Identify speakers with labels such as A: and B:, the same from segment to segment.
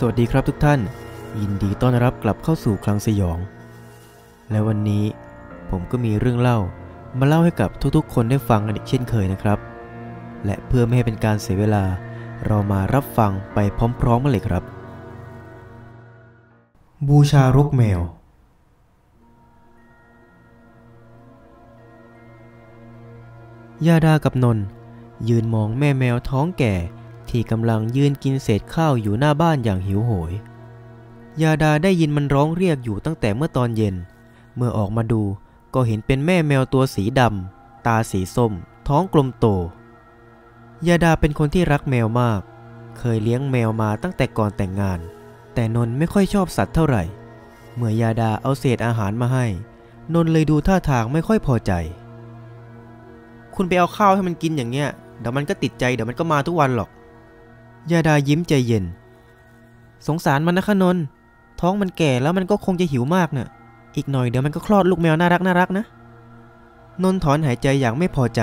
A: สวัสดีครับทุกท่าน ยินดีต้อนรับกลับเข้าสู่คลังสยอง และวันนี้ผมก็มีเรื่องเล่ามาเล่าให้กับทุกๆ คนได้ฟังกันอีกเช่นเคยนะครับ และเพื่อไม่ให้เป็นการเสียเวลา เรามารับฟังไปพร้อมๆกันเลยครับ บูชารกแมว ยาดากับนนยืนมองแม่แมวท้องแก่ ที่กำลังยืนกินเศษข้าวอยู่หน้าบ้านอย่างหิวโหย ยาดาได้ยินมันร้องเรียกอยู่ตั้งแต่เมื่อตอนเย็น เมื่อออกมาดูก็เห็นเป็นแม่แมวตัวสีดำตาสีส้ม ท้องกลมโต ยาดาเป็นคนที่รักแมวมาก เคยเลี้ยงแมวมาตั้งแต่ก่อนแต่งงาน แต่นนท์ไม่ค่อยชอบสัตว์เท่าไหร่ เมื่อยาดาเอาเศษอาหารมาให้ นนท์เลยดูท่าทางไม่ค่อยพอใจ คุณไปเอาข้าวให้มันกินอย่างเงี้ยเดี๋ยวมันก็ติดใจเดี๋ยวมันก็มาทุกวันหรอก ยาดายิ้มใจเย็น สงสารมันนะคะนน ท้องมันแก่แล้วมันก็คงจะหิวมากเนะ่ะ อีกหน่อยเดี๋ยวมันก็คลอดลูกแมวน่ารักน่ารักนะ นนถอนหายใจอย่างไม่พอใจ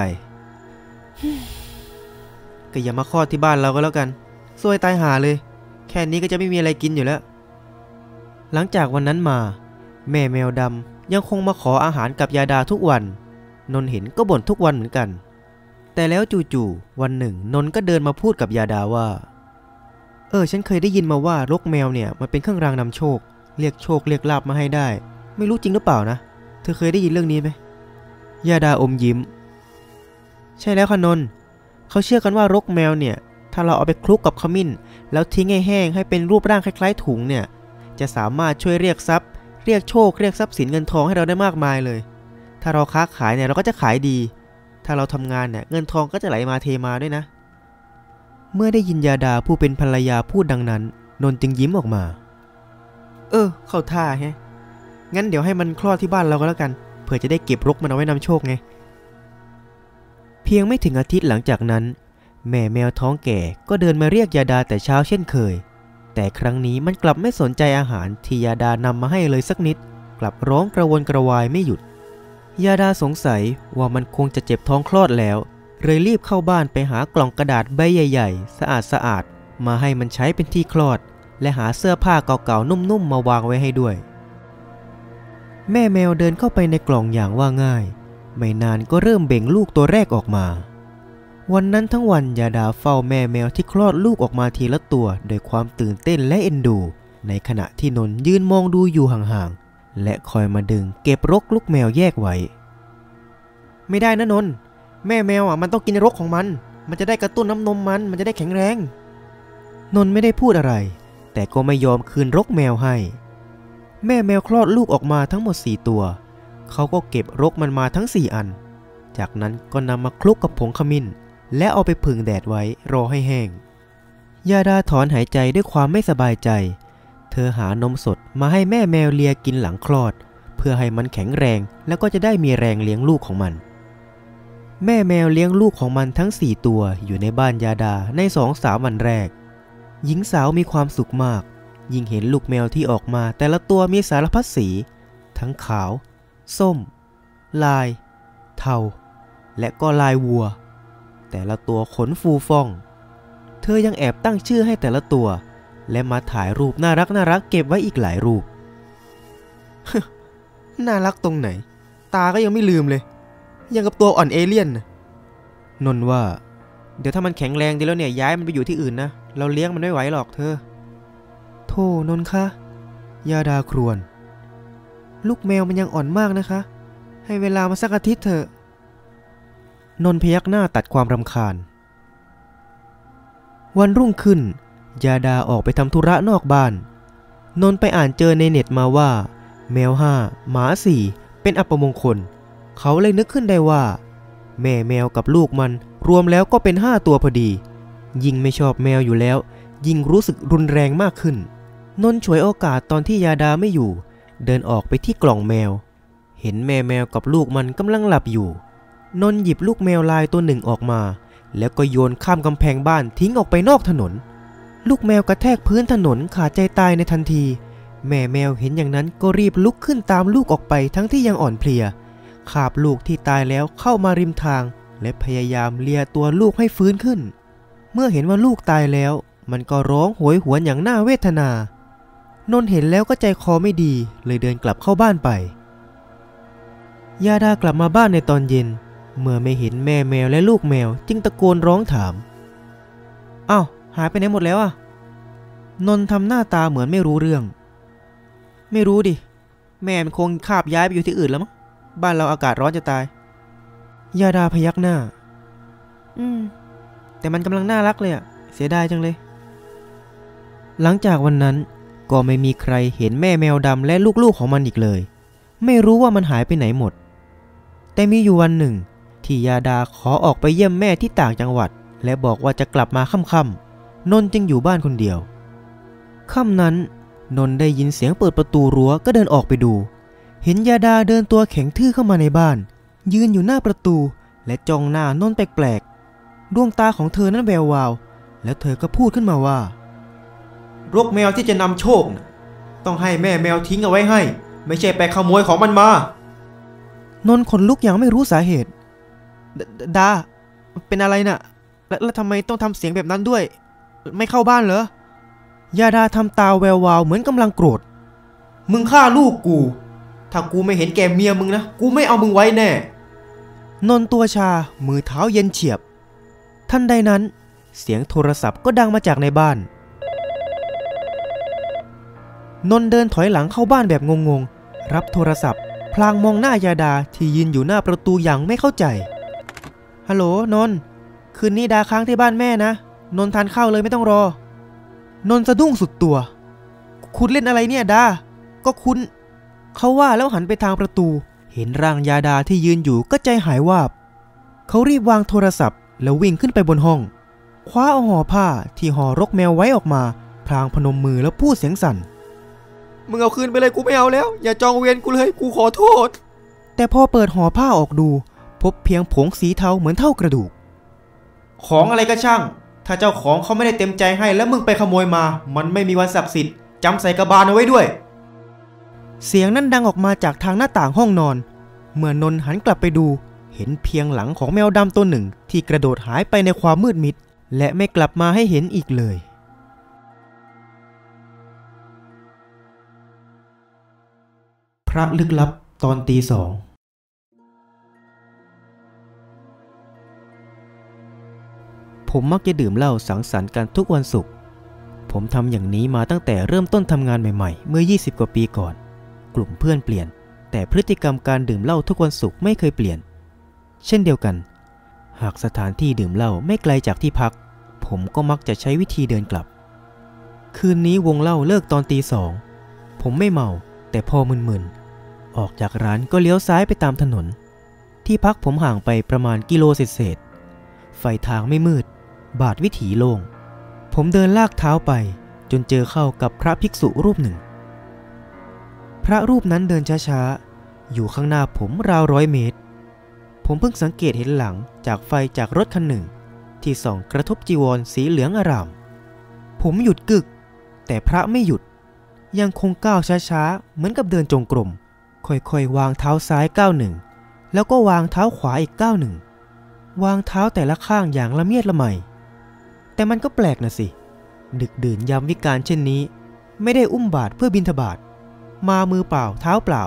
A: ก็อย่ามาคลอดที่บ้านเราก็แล้วกันซวยตายหาเลย แค่นี้ก็จะไม่มีอะไรกินอยู่แล้ว หลังจากวันนั้นมา แม่แมวดำยังคงมาขออาหารกับยาดาทุกวัน นนเห็นก็บ่นทุกวันเหมือนกัน แต่แล้วจู่ๆวันหนึ่งนนท์ก็เดินมาพูดกับยาดาว่า เออ ฉันเคยได้ยินมาว่ารกแมวเนี่ยมันเป็นเครื่องรางนำโชค เรียกโชคเรียกลาบมาให้ได้ ไม่รู้จริงหรือเปล่านะ เธอเคยได้ยินเรื่องนี้ไหมยาดาอมยิ้ม ใช่แล้วค่ะนนท์เขาเชื่อกันว่ารกแมวเนี่ย ถ้าเราเอาไปคลุกกับขมิ้น แล้วทิ้งให้แห้งให้เป็นรูปร่างคล้าย ๆ ถุงเนี่ย จะสามารถช่วยเรียกทรัพย์ เรียกโชคเรียกทรัพย์สินเงินทองให้เราได้มากมายเลย ถ้าเราค้าขายเนี่ยเราก็จะขายดี ถ้าเราทำงานเนี่ยเงินทองก็จะไหลมาเทมาด้วยนะ เมื่อได้ยินยาดาผู้เป็นภรรยาพูดดังนั้น นนท์จึงยิ้มออกมา เออ เข้าท่าแฮะ งั้นเดี๋ยวให้มันคลอดที่บ้านเราก็แล้วกัน เผื่อจะได้เก็บรกมันเอาไว้นำโชคไง เพียงไม่ถึงอาทิตย์หลังจากนั้น แม่แมวท้องแก่ก็เดินมาเรียกยาดาแต่เช้าเช่นเคย แต่ครั้งนี้มันกลับไม่สนใจอาหารที่ยาดานำมาให้เลยสักนิด กลับร้องกระวนกระวายไม่หยุด ยาดาสงสัยว่ามันคงจะเจ็บท้องคลอดแล้ว เลยรีบเข้าบ้านไปหากล่องกระดาษใบใหญ่ ๆ สะอาดสะอาดๆมาให้มันใช้เป็นที่คลอด และหาเสื้อผ้าเก่าๆนุ่มๆมาวางไว้ให้ด้วย แม่แมวเดินเข้าไปในกล่องอย่างว่าง่าย ไม่นานก็เริ่มเบ่งลูกตัวแรกออกมา วันนั้นทั้งวันยาดาเฝ้าแม่แมวที่คลอดลูกออกมาทีละตัวโดยความตื่นเต้นและเอ็นดู ในขณะที่นนยืนมองดูอยู่ห่างๆ และคอยมาดึงเก็บรกลูกแมวแยกไว้ ไม่ได้นะนนแม่แมวอะมันต้องกินรกของมัน มันจะได้กระตุ้นน้ำนมมัน มันจะได้แข็งแรง นนไม่ได้พูดอะไร แต่ก็ไม่ยอมคืนรกแมวให้ แม่แมวคลอดลูกออกมาทั้งหมด 4 ตัว เขาก็เก็บรกมันมาทั้ง 4 อัน จากนั้นก็นำมาคลุกกับผงขมิ้น และเอาไปผึ่งแดดไว้รอให้แห้ง ยาดาถอนหายใจด้วยความไม่สบายใจ เธอหานมสดมาให้แม่แมวเลียกินหลังคลอด เพื่อให้มันแข็งแรงแล้วก็จะได้มีแรงเลี้ยงลูกของมัน แม่แมวเลี้ยงลูกของมันทั้ง 4 ตัวอยู่ในบ้านยาดาในสองสามวันแรก หญิงสาวมีความสุขมาก ยิ่งเห็นลูกแมวที่ออกมาแต่ละตัวมีสารพัดสี ทั้งขาว ส้ม ลาย เทา และก็ลายวัว แต่ละตัวขนฟูฟ่อง เธอยังแอบตั้งชื่อให้แต่ละตัว และมาถ่ายรูปน่ารักน่ารักเก็บไว้อีกหลายรูป น่ารักตรงไหน ตาก็ยังไม่ลืมเลย ยังกับตัวอ่อนเอเลี่ยนนะนนว่า เดี๋ยวถ้ามันแข็งแรงดีแล้วเนี่ยย้ายมันไปอยู่ที่อื่นนะ เราเลี้ยงมันไม่ไหวหรอกเธอ โธ่นนคะยาดาครวน ลูกแมวมันยังอ่อนมากนะคะ ให้เวลามาสักอาทิตย์เถอะ นนพยักหน้าตัดความรำคาญ วันรุ่งขึ้น ยาดาออกไปทำธุระนอกบ้าน นนท์ไปอ่านเจอในเน็ตมาว่า แมวห้าหมาสี่เป็นอัปมงคล เขาเลยนึกขึ้นได้ว่า แม่แมวกับลูกมันรวมแล้วก็เป็นห้าตัวพอดี ยิ่งไม่ชอบแมวอยู่แล้ว ยิ่งรู้สึกรุนแรงมากขึ้น นนท์ฉวยโอกาสตอนที่ยาดาไม่อยู่ เดินออกไปที่กล่องแมว เห็นแม่แมวกับลูกมันกำลังหลับอยู่ นนท์หยิบลูกแมวลายตัวหนึ่งออกมา แล้วก็โยนข้ามกำแพงบ้านทิ้งออกไปนอกถนน ลูกแมวกระแทกพื้นถนนขาดใจตายในทันที แม่แมวเห็นอย่างนั้นก็รีบลุกขึ้นตามลูกออกไปทั้งที่ยังอ่อนเพลียคาบลูกที่ตายแล้วเข้ามาริมทาง และพยายามเลียตัวลูกให้ฟื้นขึ้น เมื่อเห็นว่าลูกตายแล้ว มันก็ร้องโหยหวนอย่างน่าเวทนานนท์เห็นแล้วก็ใจคอไม่ดี เลยเดินกลับเข้าบ้านไปยาดากลับมาบ้านในตอนเย็น เมื่อไม่เห็นแม่แมวและลูกแมวจึงตะโกนร้องถาม อ้าว หายไปไหนหมดแล้วอะนนท์ทำหน้าตาเหมือนไม่รู้เรื่อง ไม่รู้ดิ แม่มันคงคาบย้ายไปอยู่ที่อื่นแล้วมั้ง บ้านเราอากาศร้อนจะตาย ยาดาพยักหน้า อืม แต่มันกำลังน่ารักเลยอะเสียดายจังเลย หลังจากวันนั้นก็ไม่มีใครเห็นแม่แมวดำและลูกๆของมันอีกเลย ไม่รู้ว่ามันหายไปไหนหมด แต่มีอยู่วันหนึ่ง ที่ยาดาขอออกไปเยี่ยมแม่ที่ต่างจังหวัด และบอกว่าจะกลับมาค่ำๆ นนท์จึงอยู่บ้านคนเดียวค่ำนั้นนนท์ได้ยินเสียงเปิดประตูรั้วก็เดินออกไปดู เห็นยาดาเดินตัวแข็งทื่อเข้ามาในบ้าน ยืนอยู่หน้าประตูและจ้องหน้านนท์แปลกๆ ดวงตาของเธอนั้นแวววาว แล้วเธอก็พูดขึ้นมาว่ารกแมวที่จะนำโชคน่ะต้องให้แม่แมวทิ้งเอาไว้ให้ ไม่ใช่ไปขโมยของมันมา นนท์ขนลุกอย่างไม่รู้สาเหตุดดาเป็นอะไรน่ะแล้วแล้วทำไมต้องทำเสียงแบบนั้นด้วย ไม่เข้าบ้านเหรอยาดาทำตาแวววาวเหมือนกำลังโกรธ มึงฆ่าลูกกู ถ้ากูไม่เห็นแก่เมียมึงนะ กูไม่เอามึงไว้แน่ นนท์ตัวชา มือเท้าเย็นเฉียบทันใดนั้น เสียงโทรศัพท์ก็ดังมาจากในบ้าน นนท์เดินถอยหลังเข้าบ้านแบบงงๆ รับโทรศัพท์ พลางมองหน้ายาดาที่ยืนอยู่หน้าประตูอย่างไม่เข้าใจ ฮัลโหลนนท์คืนนี้ดาค้างที่บ้านแม่นะ นนท์ทานข้าวเลยไม่ต้องรอ นนท์สะดุ้งสุดตัว คุณเล่นอะไรเนี่ยดา ก็คุณเขาว่าแล้วหันไปทางประตู เห็นร่างยาดาที่ยืนอยู่ก็ใจหายวาบ เขารีบวางโทรศัพท์ แล้ววิ่งขึ้นไปบนห้อง คว้าเอาห่อผ้าที่ห่อรกแมวไว้ออกมา พลางพนมมือแล้วพูดเสียงสั่น มึงเอาคืนไปเลยกูไม่เอาแล้ว อย่าจองเวรกูเลยกูขอโทษ แต่พอเปิดห่อผ้าออกดู พบเพียงผงสีเทาเหมือนเท่ากระดูก ของอะไรก็ช่าง ถ้าเจ้าของเขาไม่ได้เต็มใจให้แล้วมึงไปขโมยมา มันไม่มีวันศักดิ์สิทธิ์จำใส่กระบาลเอาไว้ด้วย เสียงนั้นดังออกมาจากทางหน้าต่างห้องนอน เมื่อนนท์หันกลับไปดู เห็นเพียงหลังของแมวดำตัวหนึ่ง ที่กระโดดหายไปในความมืดมิด และไม่กลับมาให้เห็นอีกเลยพระลึกลับตอนตีสอง ผมมักจะดื่มเหล้าสังสรรค์กันทุกวันศุกร์ ผมทำอย่างนี้มาตั้งแต่เริ่มต้นทำงานใหม่ๆ เมื่อ 20 กว่าปีก่อน กลุ่มเพื่อนเปลี่ยน แต่พฤติกรรมการดื่มเหล้าทุกวันศุกร์ไม่เคยเปลี่ยน เช่นเดียวกัน หากสถานที่ดื่มเหล้าไม่ไกลจากที่พัก ผมก็มักจะใช้วิธีเดินกลับ คืนนี้วงเหล้าเลิกตอนตีสอง ผมไม่เมา แต่พอมึนๆ ออกจากร้านก็เลี้ยวซ้ายไปตามถนน ที่พักผมห่างไปประมาณกิโลเศษไฟทางไม่มืด บาดวิถีโล่งผมเดินลากเท้าไปจนเจอเข้ากับพระภิกษุรูปหนึ่ง พระรูปนั้นเดินช้าๆ อยู่ข้างหน้าผมราวร้อยเมตร ผมเพิ่งสังเกตเห็นหลังจากไฟจากรถคันหนึ่ง ที่ส่องกระทบจีวรสีเหลืองอร่าม ผมหยุดกึก แต่พระไม่หยุด ยังคงก้าวช้าๆ เหมือนกับเดินจงกรม ค่อยๆ วางเท้าซ้ายก้าวหนึ่ง แล้วก็วางเท้าขวาอีกก้าวหนึ่ง วางเท้าแต่ละข้างอย่างละเมียดละไม แต่มันก็แปลกนะสิ ดึกดื่นยามวิกาลเช่นนี้ ไม่ได้อุ้มบาทเพื่อบินทบาท มามือเปล่าเท้าเปล่า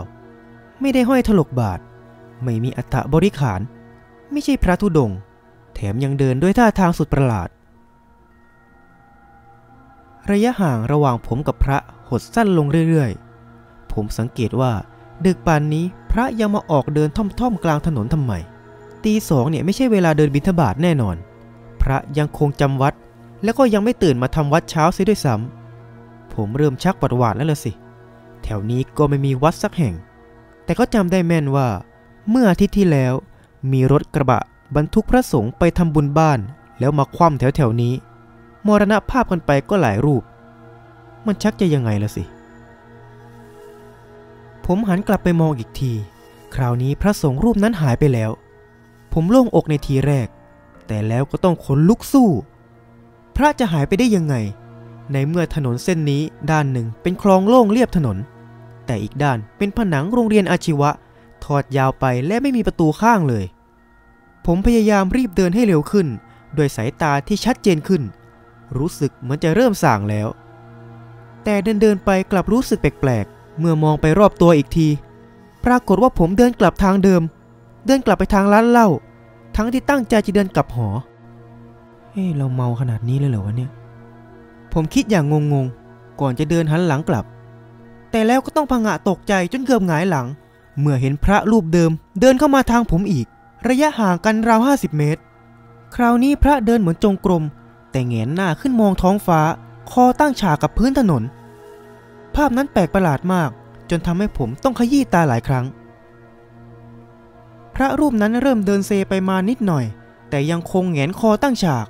A: ไม่ได้ห้อยถลกบาท ไม่มีอัฐบริขาร ไม่ใช่พระธุดง แถมยังเดินด้วยท่าทางสุดประหลาด ระยะห่างระหว่างผมกับพระหดสั้นลงเรื่อยๆ ผมสังเกตว่า ดึกป่านนี้พระยังมาออกเดินท่อมๆกลางถนนทำไมตีสองเนี่ยไม่ใช่เวลาเดินบิณฑบาตแน่นอน ระยังคงจำวัด แล้วก็ยังไม่ตื่นมาทำวัดเช้าเสียด้วยซ้ำผมเริ่มชักปัดหวาดแล้วล่ะสิ แถวนี้ก็ไม่มีวัดสักแห่ง แต่ก็จำได้แม่นว่า เมื่ออาทิตย์ที่แล้ว มีรถกระบะบรรทุกพระสงฆ์ไปทำบุญบ้าน แล้วมาคว่ำแถวแถวนี้ มรณภาพกันไปก็หลายรูป มันชักจะยังไงล่ะสิ ผมหันกลับไปมองอีกที คราวนี้พระสงฆ์รูปนั้นหายไปแล้ว ผมโล่งอกในทีแรก แต่แล้วก็ต้องขนลุกสู้ พระจะหายไปได้ยังไง ในเมื่อถนนเส้นนี้ด้านหนึ่งเป็นคลองโล่งเรียบถนน แต่อีกด้านเป็นผนังโรงเรียนอาชีวะ ทอดยาวไปและไม่มีประตูข้างเลย ผมพยายามรีบเดินให้เร็วขึ้นโดยสายตาที่ชัดเจนขึ้น รู้สึกเหมือนจะเริ่มส่างแล้ว แต่เดินเดินไปกลับรู้สึกแปลกๆ เมื่อมองไปรอบตัวอีกที ปรากฏว่าผมเดินกลับทางเดิม เดินกลับไปทางร้านเหล้า ทั้งที่ตั้งใจจะเดินกลับหอ เฮ้ยเราเมาขนาดนี้เลยเหรอวะเนี่ย ผมคิดอย่างงงๆ ก่อนจะเดินหันหลังกลับ แต่แล้วก็ต้องพังะตกใจจนเกือบหงายหลัง เมื่อเห็นพระรูปเดิม เดินเข้ามาทางผมอีก ระยะห่างกันราว50เมตร คราวนี้พระเดินเหมือนจงกรม แต่แงนหน้าขึ้นมองท้องฟ้า คอตั้งฉากกับพื้นถนน ภาพนั้นแปลกประหลาดมาก จนทำให้ผมต้องขยี้ตาหลายครั้ง ระรูปนั้นเริ่มเดินเซไปมานิดหน่อย แต่ยังคงแหงนคอตั้งฉาก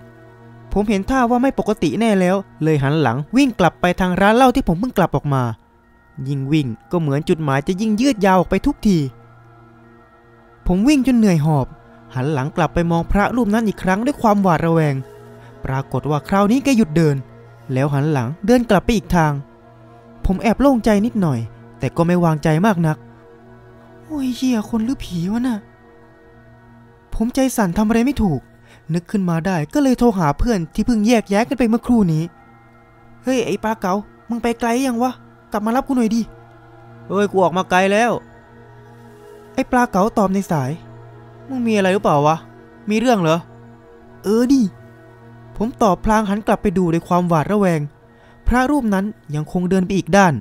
A: ผมเห็นท่าว่าไม่ปกติแน่แล้ว เลยหันหลังวิ่งกลับไปทางร้านเหล้าที่ผมเพิ่งกลับออกมา ยิ่งวิ่งก็เหมือนจุดหมายจะยิ่งยืดยาวออกไปทุกที ผมวิ่งจนเหนื่อยหอบ หันหลังกลับไปมองพระรูปนั้นอีกครั้งด้วยความหวาดระแวง ปรากฏว่าคราวนี้แกหยุดเดิน แล้วหันหลังเดินกลับไปอีกทาง ผมแอบโล่งใจนิดหน่อย แต่ก็ไม่วางใจมากนักโอ้ยเหี้ยคนหรือผีวะน่ะ ผมใจสั่นทำอะไรไม่ถูก นึกขึ้นมาได้ก็เลยโทรหาเพื่อนที่เพิ่งแยกย้ายกันไปเมื่อครู่นี้ เฮ้ย ไอ้ปลาเก๋ามึงไปไกลยังวะ กลับมารับกูหน่อยดิเฮ้ย กูออกมาไกลแล้ว ไอ้ปลาเก๋าตอบในสาย มึงมีอะไรหรือเปล่าวะ มีเรื่องเหรอ เออดิ ผมตอบพลางหันกลับไปดูด้วยความหวาดระแวง พระรูปนั้นยังคงเดินไปอีกด้าน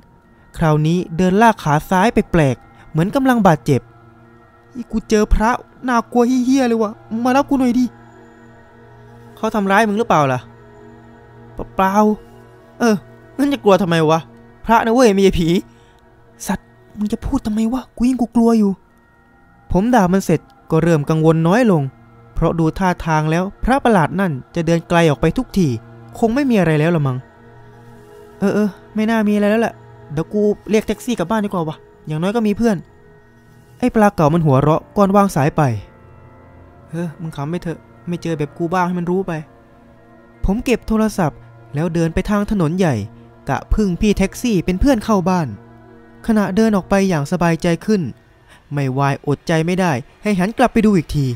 A: คราวนี้เดินลากขาซ้ายไปแปลกๆเหมือนกำลังบาดเจ็บอีกูเจอพระ น่ากลัวเฮี้ยเลยวะมารับกูหน่อยดิเขาทำร้ายมึงหรือเปล่าล่ะเปล่าเอองั้นจะกลัวทำไมวะพระนะเว้ยไม่ใช่ผี สัตว์มึงจะพูดทำไมวะกูยิ่งกูกลัวอยู่ ผมด่ามันเสร็จก็เริ่มกังวลน้อยลง เพราะดูท่าทางแล้วพระประหลาดนั่นจะเดินไกลออกไปทุกทีคงไม่มีอะไรแล้วละมัง้งเออเออไม่น่ามีอะไรแล้วแหละเดี๋ยวกูเรียกแท็กซี่กลับบ้านดีกว่าวะอย่างน้อยก็มีเพื่อน ไอ้ปลาเก่ามันหัวเราะก่อนวางสายไป เฮ้อ มึงขำไปเถอะ ไม่เจอแบบกูบ้างให้มันรู้ไป ผมเก็บโทรศัพท์ แล้วเดินไปทางถนนใหญ่ กะพึ่งพี่แท็กซี่เป็นเพื่อนเข้าบ้าน ขณะเดินออกไปอย่างสบายใจขึ้น ไม่วายอดใจไม่ได้ ให้หันกลับไปดูอีกที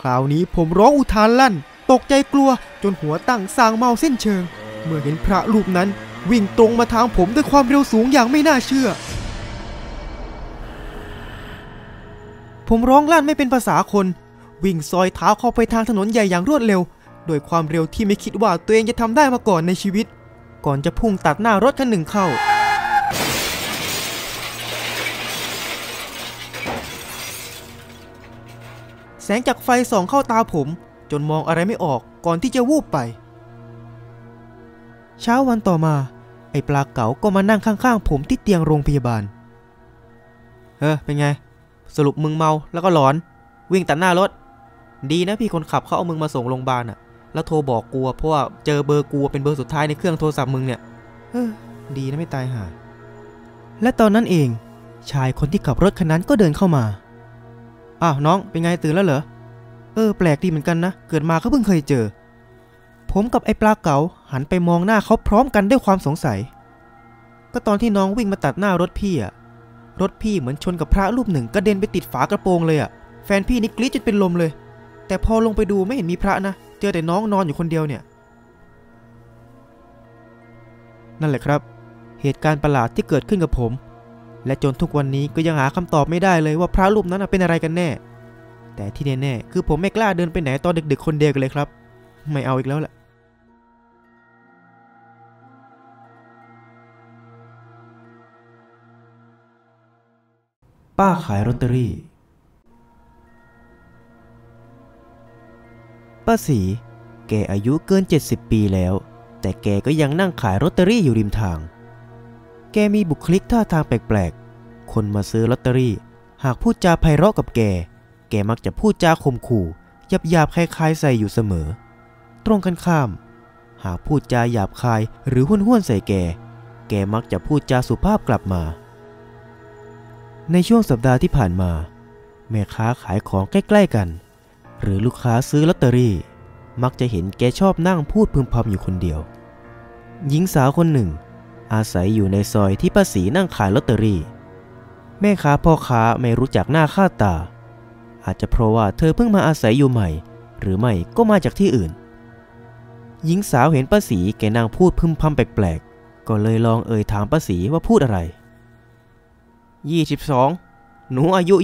A: คราวนี้ผมร้องอุทานลั่น ตกใจกลัวจนหัวตั้งสางเมาเส้นเชิง เมื่อเห็นพระรูปนั้น วิ่งตรงมาทางผมด้วยความเร็วสูงอย่างไม่น่าเชื่อ ผมร้องลั่นไม่เป็นภาษาคน วิ่งซอยเท้าเข้าไปทางถนนใหญ่อย่างรวดเร็ว โดยความเร็วที่ไม่คิดว่าตัวเองจะทำได้มาก่อนในชีวิต ก่อนจะพุ่งตัดหน้ารถคันหนึ่งเข้า แสงจากไฟส่องเข้าตาผม จนมองอะไรไม่ออกก่อนที่จะวูบไป เช้าวันต่อมา ไอ้ปลาเก๋าก็มานั่งข้างๆ ผมที่เตียงโรงพยาบาลเฮ้เป็นไง สรุปมึงเมาแล้วก็หลอน วิ่งตัดหน้ารถ ดีนะพี่คนขับเขาเอามึงมาส่งโรงพยาบาลอะแล้วโทรบอกกูเพราะว่าเจอเบอร์กูเป็นเบอร์สุดท้ายในเครื่องโทรศัพท์มึงเนี่ยเออดีนะไม่ตายห่าและตอนนั้นเอง ชายคนที่ขับรถคันนั้นก็เดินเข้ามาอ้าวน้องเป็นไงตื่นแล้วเหรอเออแปลกดีเหมือนกันนะ เกิดมาก็เพิ่งเคยเจอ ผมกับไอ้ปลาเก๋าหันไปมองหน้าเขาพร้อมกันด้วยความสงสัย ก็ตอนที่น้องวิ่งมาตัดหน้ารถพี่อะ รถพี่เหมือนชนกับพระรูปหนึ่งกระเด็นไปติดฝากระโปรงเลยอะแฟนพี่นี่กรี๊ดจนเป็นลมเลย แต่พอลงไปดูไม่เห็นมีพระนะ เจอแต่น้องนอนอยู่คนเดียวเนี่ย นั่นแหละครับ เหตุการณ์ประหลาดที่เกิดขึ้นกับผม และจนทุกวันนี้ก็ยังหาคำตอบไม่ได้เลยว่าพระรูปนั้นเป็นอะไรกันแน่ แต่ที่แน่ๆคือผมไม่กล้าเดินไปไหนตอนดึกๆคนเดียวกันเลยครับ ไม่เอาอีกแล้วแหละ ป้าขายลอตเตอรี่ ป้าสีแกอายุเกิน 70 ปีแล้ว แต่แกก็ยังนั่งขายลอตเตอรี่อยู่ริมทาง แกมีบุคลิกท่าทางแปลกๆ คนมาซื้อลอตเตอรี่ หากพูดจาไพเราะกับแก แกมักจะพูดจาข่มขู่หยาบหยาบๆคล้ายๆใส่อยู่เสมอ ตรงกันข้าม หากพูดจาหยาบคายหรือห้นห้วนๆใส่แก แกมักจะพูดจาสุภาพกลับมา ในช่วงสัปดาห์ที่ผ่านมา แม่ค้าขายของใกล้ ๆกัน หรือลูกค้าซื้อลอตเตอรี่ มักจะเห็นแกชอบนั่งพูดพึมพำอยู่คนเดียว หญิงสาวคนหนึ่ง อาศัยอยู่ในซอยที่ป้าสีนั่งขายลอตเตอรี่ แม่ค้าพ่อค้าไม่รู้จักหน้าค่าตา อาจจะเพราะว่าเธอเพิ่งมาอาศัยอยู่ใหม่ หรือไม่ก็มาจากที่อื่น หญิงสาวเห็นป้าสีแกนางพูดพึมพำแปลกๆก็เลยลองเอ่ยถามป้าสีว่าพูดอะไร 22 หนูอายุ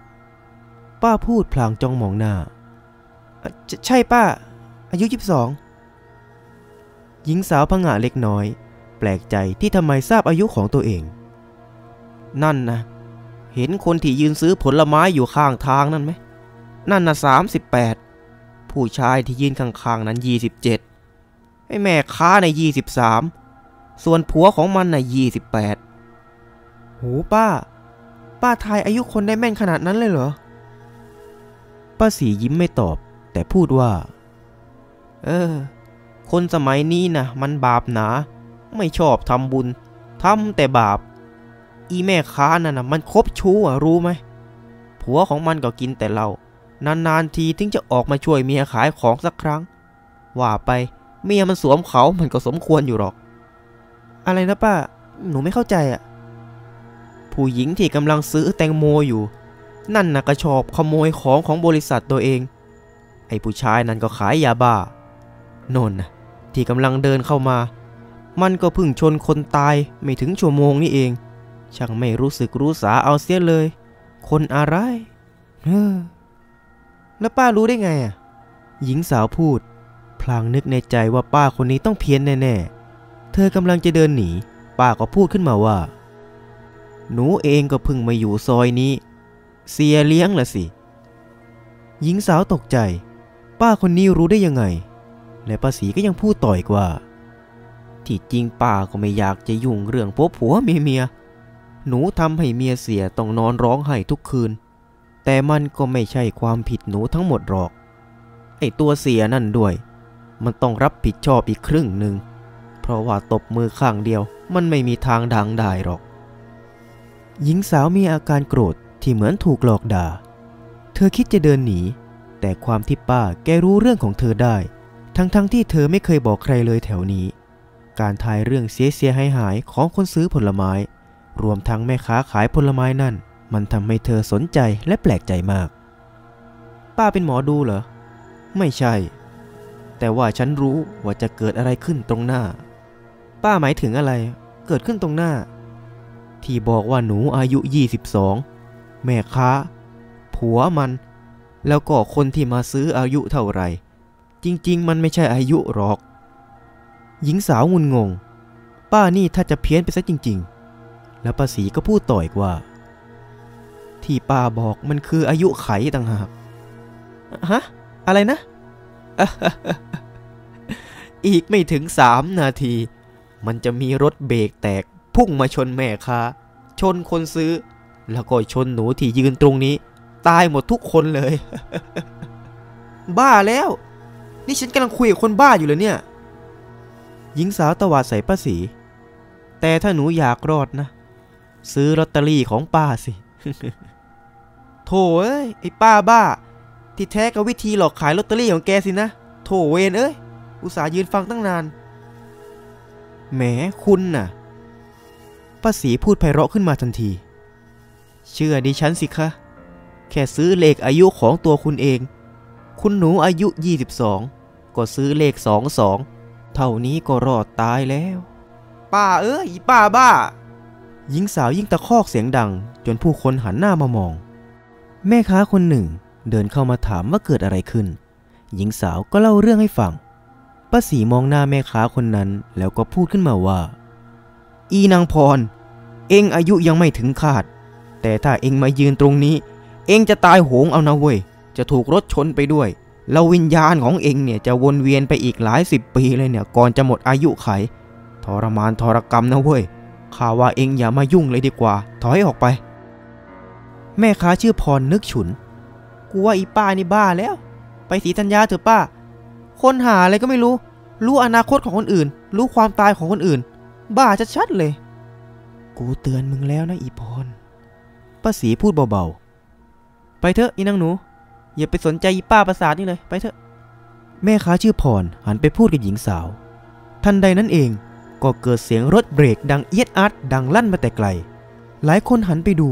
A: 22 ป้าพูดพลางจ้องมองหน้า ใช่ป้า อายุ 22 หญิงสาวพงะเล็กน้อย แปลกใจที่ทำไมทราบอายุของตัวเอง นั่นนะ เห็นคนที่ยืนซื้อผลไม้อยู่ข้างทางนั่นไหม นั่นนะ38 ผู้ชายที่ยืนข้างๆนั้น 27ไอ้แม่ค้าใน 23 ส่วนผัวของมันน่ะ28 โหป้า ป้าทายอายุคนได้แม่นขนาดนั้นเลยเหรอ ป้าสียิ้มไม่ตอบ แต่พูดว่า เออ คนสมัยนี้นะมันบาปหนา ไม่ชอบทำบุญทำแต่บาป อีแม่ค้านั่นนะมันคบชู้อะรู้ไหมผัวของมันก็กินแต่เหล้านานๆทีถึงจะออกมาช่วยเมียขายของสักครั้ง ว่าไปเมียมันสวมเขามันก็สมควรอยู่หรอก อะไรนะป้า หนูไม่เข้าใจอะ ผู้หญิงที่กำลังซื้อแตงโมอยู่ นั่นนะก็ชอบขโมยของของบริษัทตัวเอง ไอ้ผู้ชายนั่นก็ขายยาบ้า โน่นนะที่กำลังเดินเข้ามา มันก็พิ่งชนคนตายไม่ถึงชั่วโมงนี่เอง ช่างไม่รู้สึกรู้สาเอาเสียเลย คนอะไรเออแล้วป้ารู้ได้ไงอะ หญิงสาวพูด พลางนึกในใจว่าป้าคนนี้ต้องเพี้ยนแน่ๆ เธอกำลังจะเดินหนี ป้าก็พูดขึ้นมาว่า หนูเองก็เพิ่งมาอยู่ซอยนี้ เสียเลี้ยงละสิ หญิงสาวตกใจ ป้าคนนี้รู้ได้ยังไง และป้าสีก็ยังพูดต่อยกว่า ที่จริงป้าก็ไม่อยากจะยุ่งเรื่องผัวผัวเมียเมีย หนูทำให้เมียเสียต้องนอนร้องไห้ทุกคืน แต่มันก็ไม่ใช่ความผิดหนูทั้งหมดหรอก ไอตัวเสียนั่นด้วย มันต้องรับผิดชอบอีกครึ่งหนึ่ง เพราะว่าตบมือข้างเดียวมันไม่มีทางดังได้หรอก หญิงสาวมีอาการโกรธที่เหมือนถูกหลอกด่า เธอคิดจะเดินหนี แต่ความที่ป้าแกรู้เรื่องของเธอได้ ทั้งๆทที่เธอไม่เคยบอกใครเลยแถวนี้ การทายเรื่องเสียเสียหายหายของคนซื้อผลไม้ รวมทั้งแม่ค้าขายผลไม้นั่น มันทำให้เธอสนใจและแปลกใจมาก ป้าเป็นหมอดูเหรอ ไม่ใช่ แต่ว่าฉันรู้ว่าจะเกิดอะไรขึ้นตรงหน้า ป้าหมายถึงอะไร เกิดขึ้นตรงหน้า ที่บอกว่าหนูอายุ 22 แม่ค้า ผัวมัน แล้วก็คนที่มาซื้ออายุเท่าไหร่ จริง ๆ มันไม่ใช่อายุหรอก หญิงสาวงุนงง ป้านี่ถ้าจะเพี้ยนไปซะจริง ๆ แล้วป้าสีก็พูดต่ออีกว่า ที่ป้าบอกมันคืออายุไขต่างหากฮะ อะไรนะ อีกไม่ถึงสามนาที มันจะมีรถเบรกแตก พุ่งมาชนแม่ค้า ชนคนซื้อ แล้วก็ชนหนูที่ยืนตรงนี้ ตายหมดทุกคนเลย บ้าแล้ว นี่ฉันกำลังคุยกับคนบ้าอยู่เลยเนี่ย หญิงสาวตวาดใส่ป้าสี แต่ถ้าหนูอยากรอดนะ ซื้อลอตเตอรี่ของป้าสิ โถเอ้ยไอ้ป้าบ้า ที่แท้ก็วิธีหลอกขายลอตเตอรี่ของแกสินะ โถเวนเอ้ย อุตส่าห์ยืนฟังตั้งนาน แหมคุณน่ะ ป้าสีพูดไพเราะขึ้นมาทันที เชื่อดิฉันสิคะ แค่ซื้อเลขอายุของตัวคุณเอง คุณหนูอายุ 22 ก็ซื้อเลข 22 เท่านี้ก็รอดตายแล้ว ป้าเอ้ยอีป้าบ้า หญิงสาวยิ่งตะคอกเสียงดัง จนผู้คนหันหน้ามามอง แม่ค้าคนหนึ่งเดินเข้ามาถามว่าเกิดอะไรขึ้น หญิงสาวก็เล่าเรื่องให้ฟังป้าสีมองหน้าแม่ค้าคนนั้นแล้วก็พูดขึ้นมาว่า อีนางพร เองอายุยังไม่ถึงคาด แต่ถ้าเองมายืนตรงนี้ เองจะตายโหงเอานะเว้ย จะถูกรถชนไปด้วย แล้ววิญญาณของเองเนี่ยจะวนเวียนไปอีกหลายสิบปีเลยเนี่ย ก่อนจะหมดอายุไข ทรมานทรกรรมนะเว้ย ข้าว่าเองอย่ามายุ่งเลยดีกว่า ถอยออกไป แม่ค้าชื่อพรนึกฉุน กูว่าอีป้านี่บ้าแล้ว ไปสีธัญญาเถอะป้า คนหาอะไรก็ไม่รู้ รู้อนาคตของคนอื่น รู้ความตายของคนอื่น บ้าชัดๆเลย กูเตือนมึงแล้วนะอีพรป้าสีพูดเบาๆ ไปเถอะอีนางหนู อย่าไปสนใจอีป้าประสาทนี่เลย ไปเถอะ แม่ค้าชื่อพรหันไปพูดกับหญิงสาว ทันใดนั้นเองก็เกิดเสียงรถเบรกดังเอียดอาร์ตดังลั่นมาแต่ไกล หลายคนหันไปดู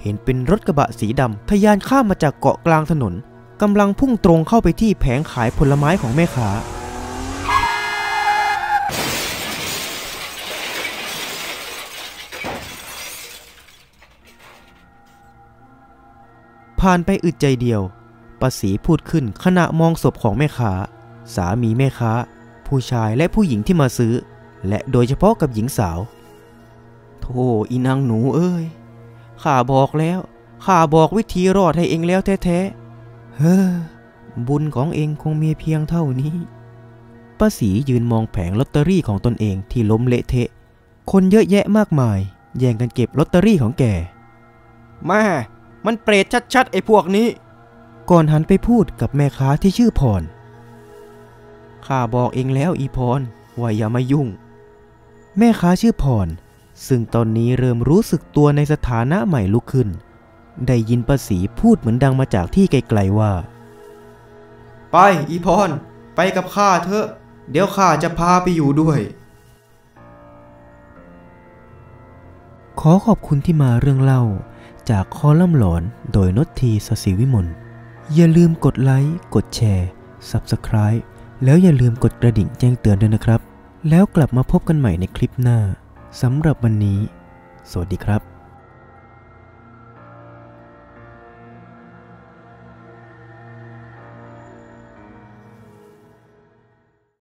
A: เห็นเป็นรถกระบะสีดำทะยานข้ามมาจากเกาะกลางถนนกำลังพุ่งตรงเข้าไปที่แผงขายผลไม้ของแม่ค้า ผ่านไปอึดใจเดียวป้าศรีพูดขึ้นขณะมองศพของแม่ค้า สามีแม่ค้า ผู้ชายและผู้หญิงที่มาซื้อ และโดยเฉพาะกับหญิงสาว โธ่อีนางหนูเอ้ยข้าบอกแล้วข้าบอกวิธีรอดให้เองแล้วแท้ๆ เฮ้อ บุญของเองคงมีเพียงเท่านี้ ป้าศรียืนมองแผงลอตเตอรี่ของตนเองที่ล้มเละเทะ คนเยอะแยะมากมาย แย่งกันเก็บลอตเตอรี่ของแก แม่ มันเปรตชัดๆไอ้พวกนี้ ก่อนหันไปพูดกับแม่ค้าที่ชื่อพร ข้าบอกเองแล้วอีพรว่าอย่ามายุ่ง แม่ค้าชื่อพร ซึ่งตอนนี้เริ่มรู้สึกตัวในสถานะใหม่ลุกขึ้น ได้ยินป้าศรีพูดเหมือนดังมาจากที่ไกลๆว่า ไปอีพร ไปกับข้าเถอะ เดี๋ยวข้าจะพาไปอยู่ด้วยขอขอบคุณที่มาเรื่องเล่า จากคอลัมน์หลอนโดยนทีสศิวิมล อย่าลืมกดไลค์ กดแชร์ Subscribe แล้วอย่าลืมกดกระดิ่งแจ้งเตือนด้วยนะครับ แล้วกลับมาพบกันใหม่ในคลิปหน้าสำหรับวันนี้ สวัสดีครับ